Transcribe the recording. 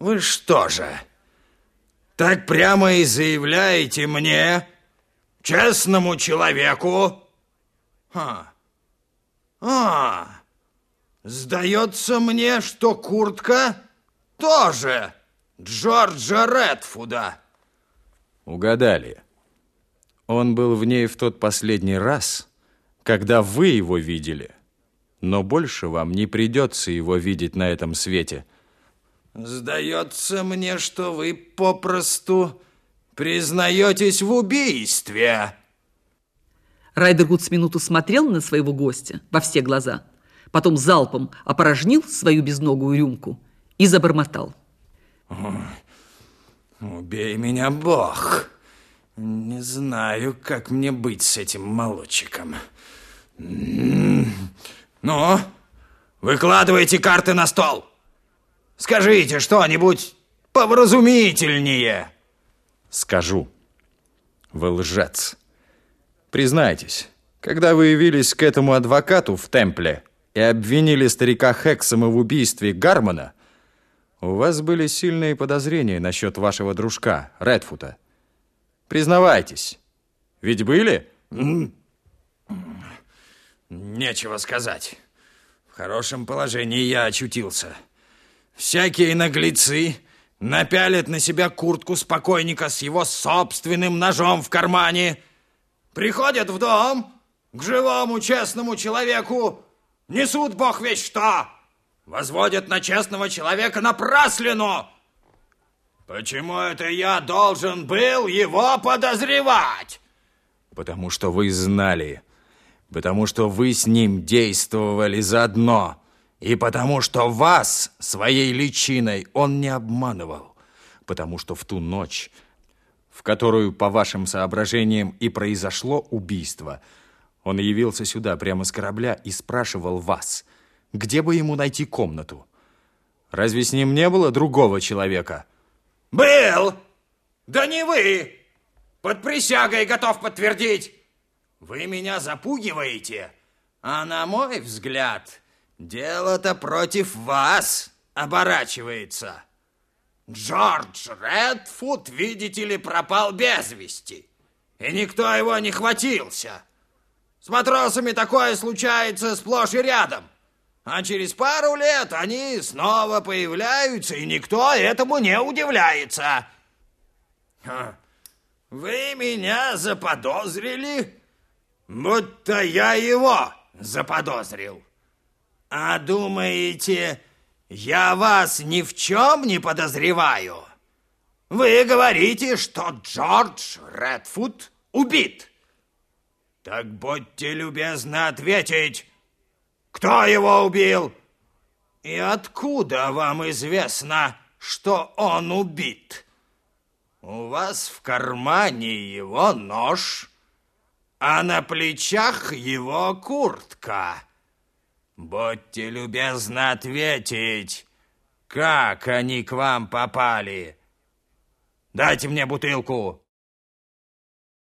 Вы что же, так прямо и заявляете мне, честному человеку? А, а, сдается мне, что куртка тоже Джорджа Редфуда. Угадали. Он был в ней в тот последний раз, когда вы его видели. Но больше вам не придется его видеть на этом свете. Сдается мне, что вы попросту признаетесь в убийстве. Райдергуд с минуту смотрел на своего гостя во все глаза, потом залпом опорожнил свою безногую рюмку и забормотал. Убей меня, Бог. Не знаю, как мне быть с этим молодчиком. Ну, выкладывайте карты на стол. Скажите что-нибудь повразумительнее. Скажу. Вы лжец. Признайтесь, когда вы явились к этому адвокату в темпле и обвинили старика Хексома в убийстве Гармона, у вас были сильные подозрения насчет вашего дружка, Редфута. Признавайтесь, ведь были? Нечего сказать. В хорошем положении я очутился. Всякие наглецы напялят на себя куртку спокойника с его собственным ножом в кармане, приходят в дом к живому честному человеку, несут бог весь что, возводят на честного человека напраслину. Почему это я должен был его подозревать? Потому что вы знали, потому что вы с ним действовали заодно, и потому что вас своей личиной он не обманывал, потому что в ту ночь, в которую, по вашим соображениям, и произошло убийство, он явился сюда прямо с корабля и спрашивал вас, где бы ему найти комнату. Разве с ним не было другого человека? Был! Да не вы! Под присягой готов подтвердить. Вы меня запугиваете, а на мой взгляд, дело-то против вас оборачивается. Джордж Редфуд, видите ли, пропал без вести, и никто его не хватился. С матросами такое случается сплошь и рядом. А через пару лет они снова появляются, и никто этому не удивляется. Вы меня заподозрили? будто я его заподозрил. А думаете, я вас ни в чем не подозреваю? Вы говорите, что Джордж Редфуд убит. Так будьте любезны ответить, кто его убил? И откуда вам известно, что он убит? У вас в кармане его нож а на плечах его куртка. Будьте любезны ответить, как они к вам попали. Дайте мне бутылку.